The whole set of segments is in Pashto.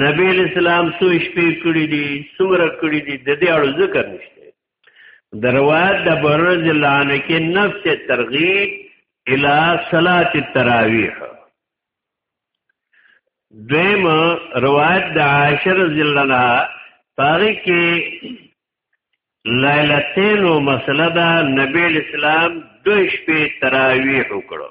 نبی اسلام سو شپې کړې دي سمره کړې دي د دې اړو ذکر نشته د روایت د برز لان کې نفس ترغیب الی صلات التراویح دویم روایت د عاشر ذلنا پاره کې ليلتين او مسله دا نبی اسلام د شپې تراویح وکړو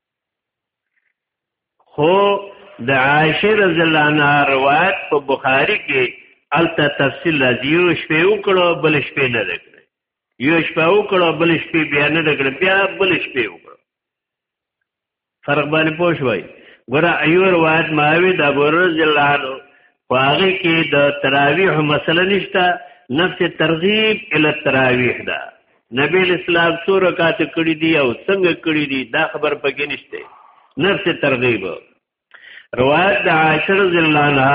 خو د عائشه رضی الله عنها روایت په بخاری کې الته تفصیل راځي یو شپه وکړو بل شپه نه دکړي یو شپه وکړو بل شپه بیا نه دکړي بیا بل شپه وکړو فرق باندې پوه شوي ګوره ایو روایت ماوی د ابو رضی الله عنه په هغه کې د تراویح مسله نشته نفس ترغیب ال تراویح ده نبی اسلام څو رکعات کړی دی او څنګه کړی دی دا خبر پکې نشته نفس ترغیب روایت د عاشر ذلانا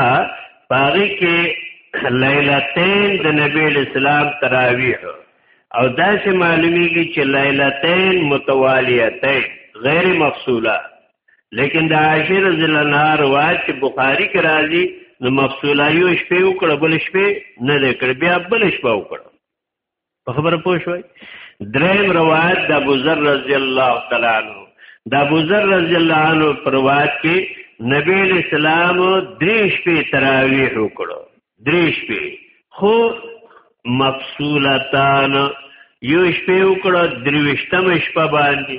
پاغي کې لیلتین د نبی اسلام تراویح او دا چې معلومیږي چې لیلتین متوالیتین غیر مفصوله لیکن د عائشه رضی الله عنها روایت چې بخاری کې راځي نو مفصوله یو شپې وکړه بل شپې نه لیکل بیا بل شپه وکړه په خبره پوه شوي دریم روایت د ابو ذر رضی الله تعالی عنہ د ابو ذر رضی الله عنه پر روایت کې نبی اسلام درې شپې تراویح وکړو درې شپې خو مفصولتان یو شپې وکړو درويشتم شپه باندې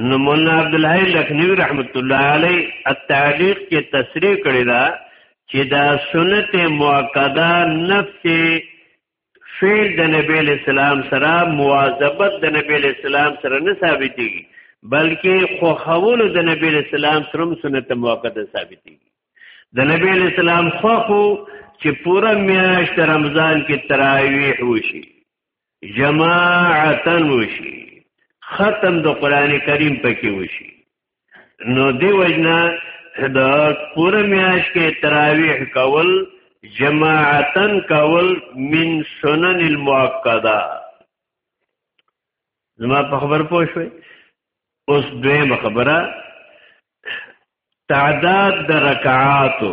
نو مولانا عبدالحی لخنوی رحمت الله علی التعلیق کې تصریح کړی دا چې دا سنت مؤکده نفس فعل د نبی اسلام سره مواظبت د نبی اسلام سره نه ثابتېږي بلکې خوښول د نبی اسلام سره سنت مؤکده ثابتېږي د نبی اسلام خوخو چې پوره میاشت رمضان کې تراویح وشي جماعتا وشي ختم د قران کریم پکې وشي نو دی وجنا د پوره میاش کې تراویح کول جماعتا کول من سنن المؤکده زما په خبر پوه شوي اوس دویمه خبره تعداد د رکعاتو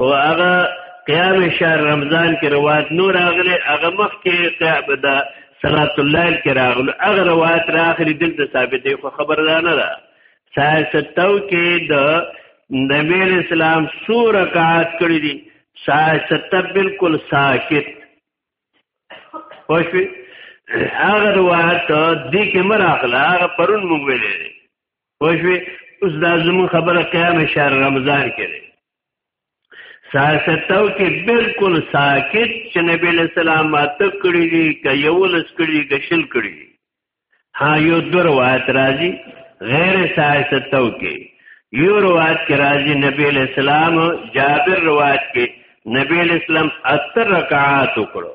او هغه قیام شهر رمضان کې روایت نور راغلی هغه مخ کې قیام دا صلات الليل کې راغلو هغه روایت راخري دلته ثابت دی خو خبر ده نه ده سای ستو کې د نبی اسلام سو رکعات کړی دي سای ست بالکل ساکت خوشوي هغه روایت دې کې مراخله هغه پرون موږ ویلې خوشوي اوس دا زمون خبره قیام شهر رمضان کې ساکتو کې بالکل ساکت چې نبی له سلام ماته کړی دي که یو لس کړی دي که شل کړی دي ها یو دو روایت راځي غیر ساکتو کې یو روایت کې راځي نبی له سلام جابر روایت کې نبی له سلام اتر رکعات وکړو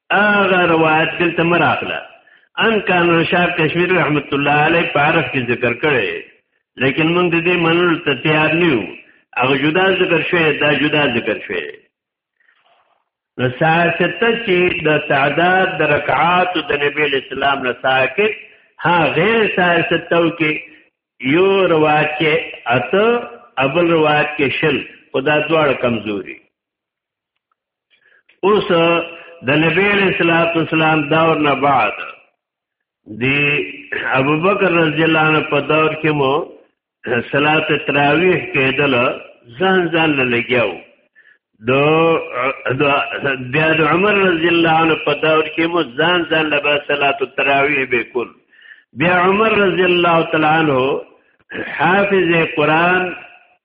هغه روایت دلته مراخله ان کان شاعر کشمیر رحمت الله علیه په عرف کې ذکر کړي لیکن موږ د دې منلو ته تیار نه یو هغه جدا ذکر شوی دا جدا ذکر شوی نو ساکت چې د تعداد د رکعات د نبی اسلام نه ساکت ها غیر ساکتو کې یو روایت کې اته ابل روایت کې شل خدا دواړه کمزوري اوس د نبی اسلام اسلام دور نه بعد دی ابو بکر رضی الله عنه په دور کې مو صلات تراویح کېدل ځان ځان لګیاو دو بیا د عمر رضی الله عنه په دور کې مو ځان ځان لبا صلات التراویح به کول بیا عمر رضی الله تعالی عنہ حافظ قرآن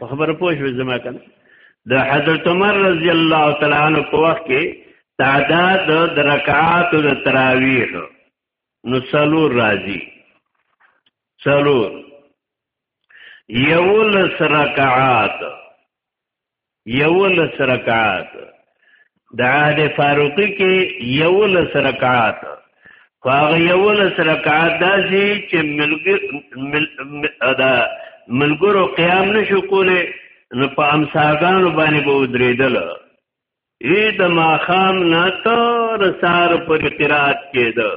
په خبره پوه شوې زما کنه د حضرت عمر رضی الله تعالی عنہ په وخت کې تعداد د رکعات د تراویح نو څلور راځي څلور یولس رکعات یولس رکعات د عهد فاروقی کې یو لس رکعات خو هغه یو لس رکعات داسي چې ملګر مل ادا ملګرو قیام نشو کوله نو په امساګانو باندې به ودریدل ای د ماخام نه تر سار پر قرات کېده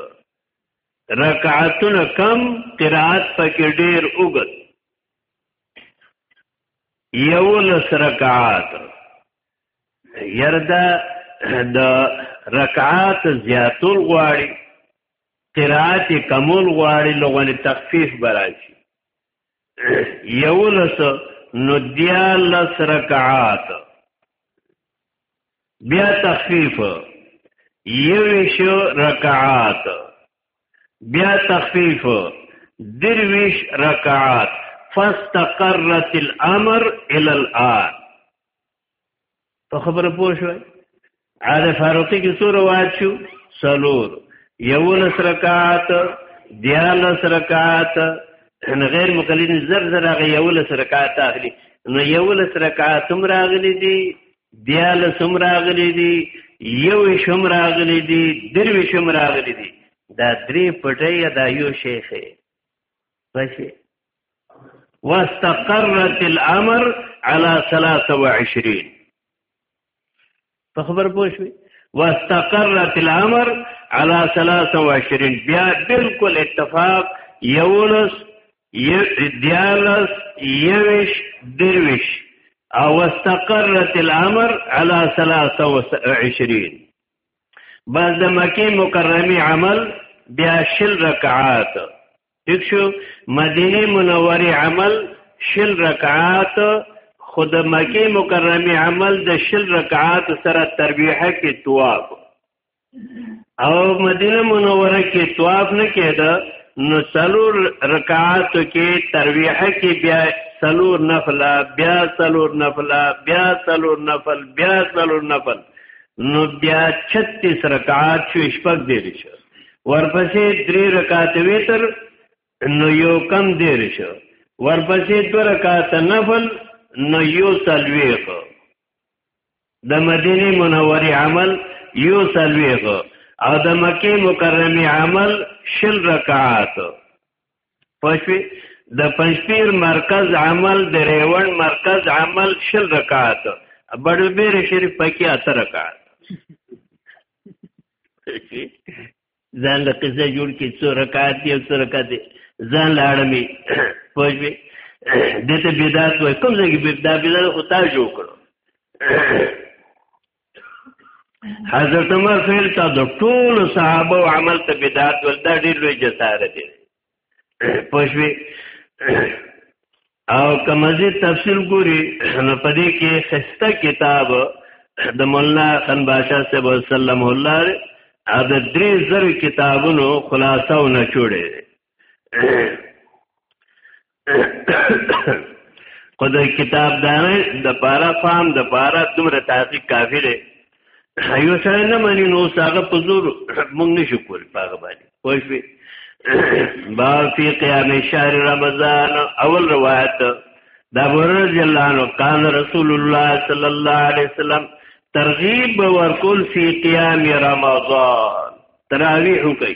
رکعاتونه کم قرات پکې ډیر وګت یو لس رکعات يردا د رکعات زیاتول غواړي قرات کمول غواړي لغونه تخفیف براشي یولس نو دیالس رکعات بیا تخفیف یوش رکعات بیا تخفیف درویش رکعات فاستقرت الامر الى الان په خبره پوه شوئ عاده فاروقی کې سور روایت شو سلور یولس رکعات دیالس رکعات ان غیر مقلد زر زر هغه یولس رکعات اخلي نو یولس رکعات هم راغلي دي دیالس هم راغلي دي یو شم راغلي دي دروي شم راغلي دي دا درې پټي دا یو شیخه پښې واستقرت الامر على 23 په خبر پوه شوي واستقرت الامر على 23 بیا بالکل اتفاق یولس دیالس یوش دروش او واستقرت الامر على 23 بعد مکه مکرمه عمل بیا شل رکعات ٹھیک شو مدینه منوره عمل شل رکعات خود مکی مکرمه عمل د شل رکعات سره تربیحه کې تواب او مدینه منوره کې تواب نه کېده نو څلور رکعات کې تربیحه کې بیا څلور نفله بیا څلور نفله بیا څلور نفل بیا څلور نفل نو بیا 36 رکعات شو شپږ دی شو ورپسې درې رکعات وتر نو یو کم دیر شو ورپسې دو رکعات نفل نو یو سلویخ د مدینه منورې عمل یو سلویخ او د مکه مکرمه عمل شل رکعات پښې د پنځپیر مرکز عمل د ریوان مرکز عمل شل رکعات بڑو بیر شریف پکې اته رکعات ځان له قصه جوړ کې څو رکعات دی او څو رکعات دی ځان له اړمي پوجوي دته بدعت وای کوم ځای کې بدعت بدعت خو تا جوړ کړو حضرت عمر فعل تا د ټول صحابه او عمل ته بدعت ولدا ډېر لوی جسارت دی پښوی او کمزه تفصیل ګوري نو پدې کې خسته کتاب د مولانا خان باشا صاحب سلام الله ا د درې زر کتابونو خلاصو نه جوړې خو د کتاب دانه د پارا فام د پارا دومره تحقیق کافی دی یو سره نه مانی نو هغه په زور مونږ نشو کول هغه باندې وای شي با فی قیام شهر رمضان اول روایت دا ورز جلانو قال رسول الله صلی الله علیه وسلم ترغیب ورکول فی قیام رمضان تراویح کوي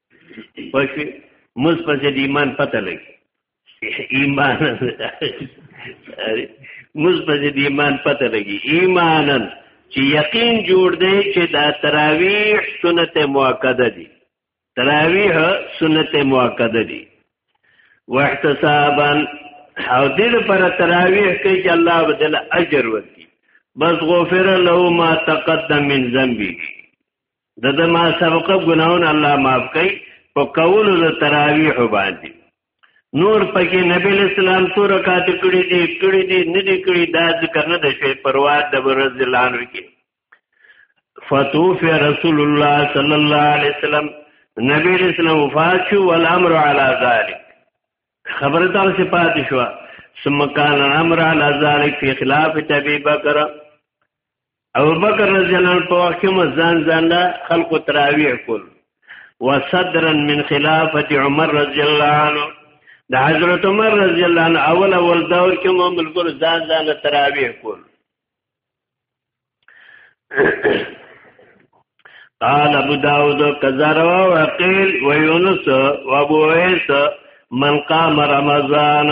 پښې مز په دې ایمان پته لګي ایمان مز په دې ایمان پته لګي ایمانن چې یقین جوړ دی چې دا تراویح سنت مؤکده دي تراویح سنت مؤکده دي واحتسابا او دې لپاره تراویح کوي چې الله بدل اجر ورکړي بس غفر له ما تقدم من ذنبه د د ما سبقه ګناون الله معاف کوي په کولو د تراویح باندې نور پکې نبی اسلام سو رکعات کړي دي کړي دي نه دي کړي دا ذکر نه ده شوی پرواز د برز لان کې فتوف رسول الله صلی الله علیه وسلم نبی اسلام وفات شو والامر علی ذلک خبره تاسو څخه پاتې شو ثم كان الامر على ذلك في خلاف ابي بکر ابو بکر رضی الله عنه په وخت کې مزان ځان له خلق تراویح کول وصدرا من خلافت عمر رضی الله عنه د حضرت عمر رضی الله عنه اول اول دور کې مو ملګر ځان ځان له تراویح کول قال ابو داود كذا رواه وقيل ويونس وابو عيسى من قام رمضان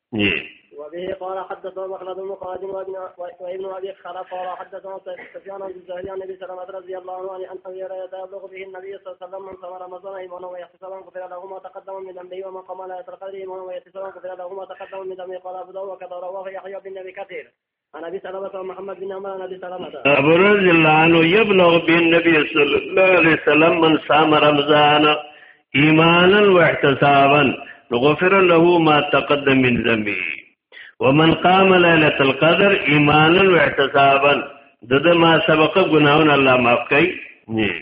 دی وبه قال حدثنا مخلد بن خالد وابن ابي خلف قال حدثنا سفيان بن زهري عن ابي سلمة رضي الله عنه ان ابي هريره يبلغ به النبي صلى الله عليه وسلم من صام رمضان ايمانا ويحتسبا غفر له ما تقدم من ذنبه وما قام ليله القدر ايمانا ويحتسبا غفر له ما تقدم من ذنبه قال ابو داود وكذا رواه يحيى بن ابي كثير ابو رضي الله عنه يبلغ بالنبي صلى الله عليه وسلم من صام رمضان ايمانا واحتسابا غفر له ما تقدم من ذنبه ومن قام ليله القدر ايمانا واحتسابا دد ما سبق غناون الله معاف کئ نعم.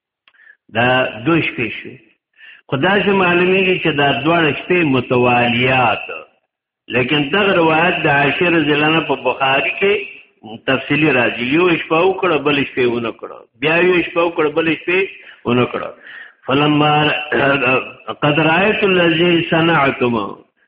دا دو شپې شوې خو دا چې معلومیږي چې دا دواړه شپې متوالیات لیکن دغه روایت د عاشر زلانه په بخاری کې تفصیلی راځي یو شپه وکړه بل شپه ونه کړه بیا یو شپه وکړه بل شپه ونه کړه فلما قد رايت الذي صنعتم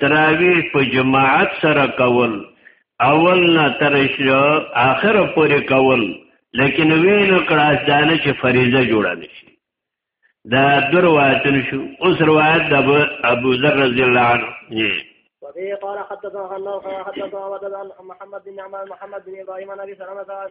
تراوی په جماعت سره کول اول نه تر اخر پورې کول لیکن وینو کړه ځانه چې فریضه جوړه نشي دا در روایتن شو اوس روایت د ابو ذر رضی الله عنه وفيه قال حدثنا خلاف حدثنا عبد محمد بن عمر محمد بن ابراهيم عن ابي سلمة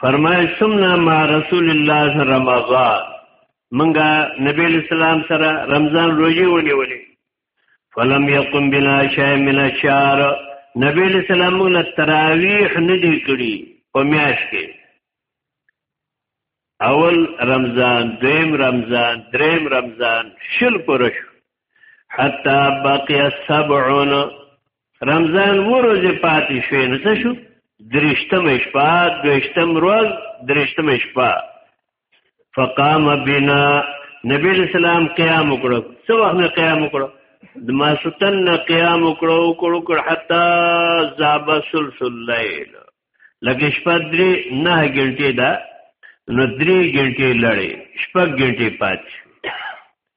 فرمای سمنا ما رسول الله رمضان منګه نبی اسلام سره رمضان روزي ونیولې فلم يقم بنا شيء من الشهر نبی اسلام موږ له تراویح نه دی کړی په میاش کې اول رمضان دویم رمضان دریم رمضان شل پرش حتا باقی سبعون رمضان ورځ پاتې شوې نو څه شو درشتم شپه دوشتم ورځ درشتم شپه فقام بنا نبی اسلام قیام وکړو څو وخت نه قیام وکړو د ماسوتن نه قیام وکړو وکړو کړ حتا زاب سلسل الليل لکه شپه درې نه غنټه دا نو درې غنټه لړې شپږ غنټه پاتې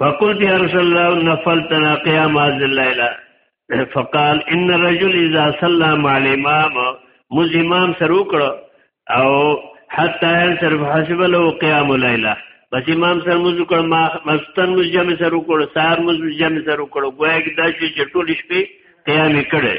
فقلت يا رسول الله نفلتنا قيام هذه الليله فقال ان الرجل اذا صلى مع الامام مز امام سره وکړ او حتا ينصرف حسب له قيام الليله بس امام سره مز وکړ ما مستن مز جمع سره وکړ سار مز جمع سره وکړ ګویا کې دا چې ټول شپې قیام کړي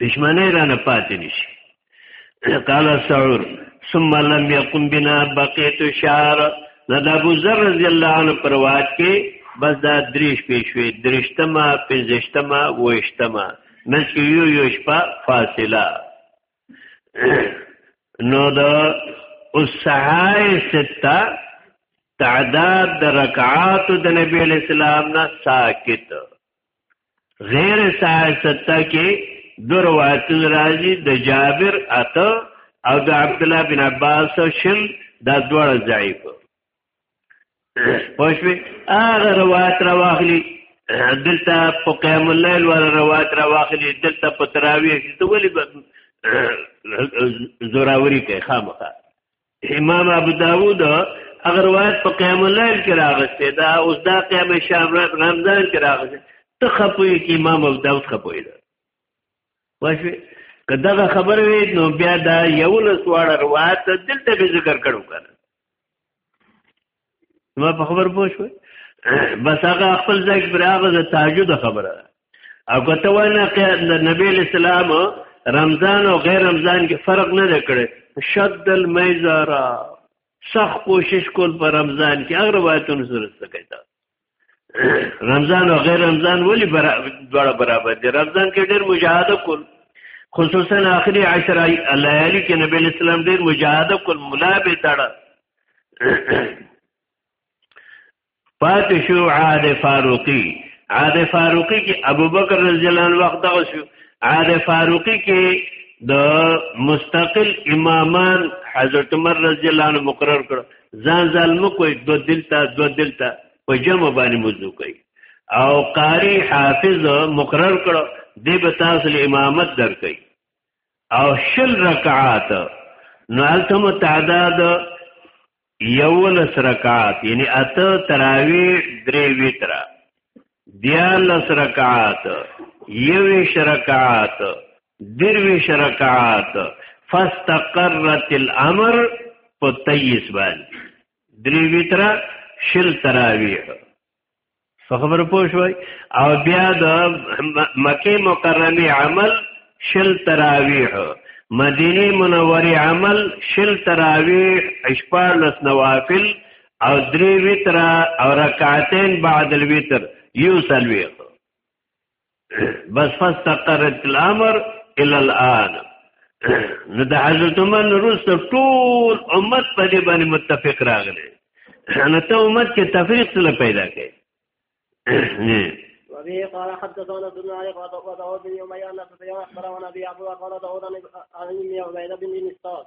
دشمنه رانه پاتې نشي قال سعور ثم لم يقم بنا بقيت شهر دا د ابو ذر رضی الله عنه پر روایت کې بس دا دریش پیشوي درشتما پنځشتما وښتما مس یو یو شپه فاصله نو دا السحای ستا تعداد د رکعات د نبی اسلام نه ساکت غیر صحیح سته کې دو روایتونه راځي د جابر اته او د عبد الله بن عباس شل دا دواړه ضعیف پښوی هغه روایت را واخلي دلته په قیام الليل ور روایت را واخلي دلته په تراویح ته ولې زوراوري کوي خامخا امام ابو داوود هغه روایت په قیام الليل کې راغسته دا اوس دا قیام شام رمضان کې راغسته ته خپوي کې امام ابو داوود خپوي دا واشه کداغه خبر وي نو بیا دا یو لسواړه روایت دلته به ذکر کړو کنه ما په خبر پوه شو بس هغه خپل ځای پر هغه د تهجد خبره او کته ونه د نبی اسلام رمضان او غیر رمضان کې فرق نه کړي شد المیزارا سخت کوشش کول په رمضان کې هغه روایتونه سره څه کوي رمضان او غیر رمضان ولی برا دوړه برابر دي رمضان کې ډېر مجاهده کول خصوصا اخري عشر ليالي کې نبی اسلام ډېر مجاهده کول ملا به تړه پات شو عاد فاروقي عاد فاروقي کې ابوبکر رضی الله عنه وخت دغه شو عاد فاروقي کې د مستقل امامان حضرت عمر رضی الله عنه مقرر کړ ځان ځان مو کوئی دو دلته دو دلته په جمع باندې موضوع کوي او قاری حافظ مقرر کړو دی به تاسو له امامت درکې او شل رکعات نو التم تعداد یولس رکعات یعنی اته تراوی درې ویترا دیالس رکعات یوش رکعات درویش رکعات فاستقرت الامر په تیس باندې دری ویترا شل تراویح په خبر پوه شوي او بیا د مکه مکرمه عمل شل تراویح مدینه منوره عمل شل تراویح اشپار لس نوافل او دری ویترا او رکعتین بعد الوتر یو سلویخ بس فاستقرت الامر الى الان نو د حضرت عمر روس ټول امت په دې باندې متفق راغلی نو ته امت کې تفریق څه پیدا کړي وبه قال حدثنا ابن علي قال وداود بن يومي ان سفيان اخبر عن ابي عبد قال داود عن ابن عبيد بن نصار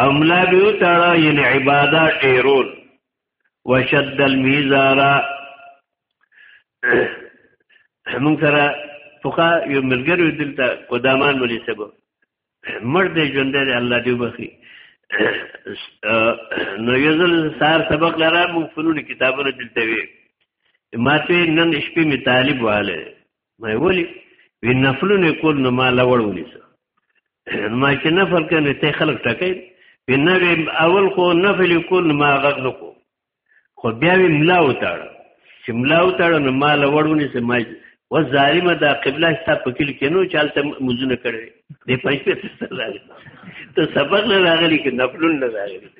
او ملا به وتړه یعنی عبادت ډیرول وشد المیزارا مونږ سره پوخا یو ملګری دلته قدامان ولې سبب مرد دی ژوند دی الله دی وبخي نو یو ځل سار سبق لاره مو فنون کتابونه دلته وی ماته نن شپې می طالب والے مې ولي وی نفلونه کول نو ما لوړ ونیسه ما چې نفل کنه ته خلک ټکې وی نبی اول خو نفل کول نو ما غږ نکو خو بیا وی ملا وتاړ چې ملا وتاړ نو ما لوړ ونیسه ما و ظالمه دا قبله ستا په کلی کې نو چالت مزونه کړي دې پښې ته سره ته سبق نه راغلی کې نفلون نه راغلی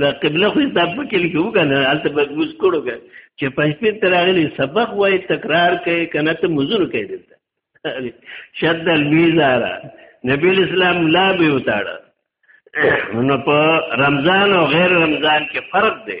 دا قبله خو دا په کې لیکو کنه البته به موږ کړو چې پښتون تراغلی سبق وای تکرار کوي کنه ته مزور کوي دلته شد المیزارا نبی اسلام لا به وتاړه نو په رمضان او غیر رمضان کې فرق دی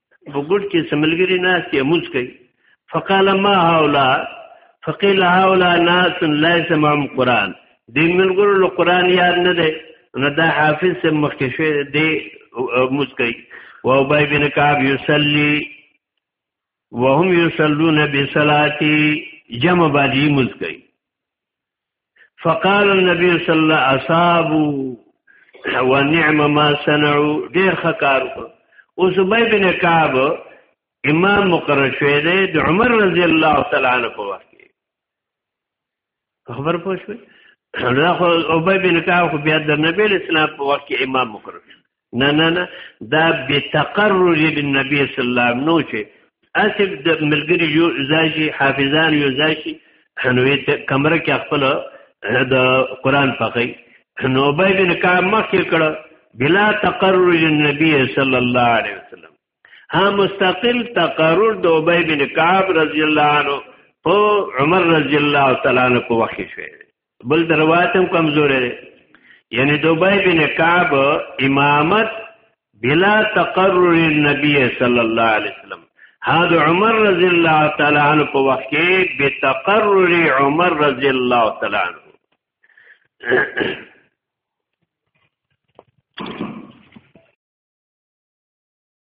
په ګډ کې سملګری ناس کې موږ کوي فقال ما هؤلاء فقيل هؤلاء ناس ليس معهم قران دې ملګرو له قران یاد نه دی نو دا حافظ سم مخکې شوی دی موږ کوي و ابي بن كعب يصلي وهم يصلون بصلاتي جمع باندې موږ کوي فقال النبي صلى الله اصابوا ونعم ما صنعوا ډیر خکار اوس بای بن کعب امام مقرر شوی دی د عمر رضی الله تعالی عنہ په وخت کې خبر پوه شو دا خو ابی بن کعب خو بیا د نبی اسلام په وخت کې امام مقرر شو نه نه نه دا بتقرر للنبي صلی الله علیه وسلم نو چې اسب د ملګری یو ځای حافظان یو ځای شي نو کمره کې خپل د قران پخې نو به بن کا مخ کې کړه بلا تقرر للنبي صلی الله علیه وسلم ها مستقل تقرر د ابي بن کعب رضی الله عنه او عمر رضی الله تعالی عنہ کو وخت شوی بل دروات هم کمزورې دی یعنی دوبای بن کعب امامت بلا تقرر النبی صلی الله علیه وسلم هاد عمر رضی الله تعالی عنہ په وخت کې به تقرر عمر رضی الله تعالی عنہ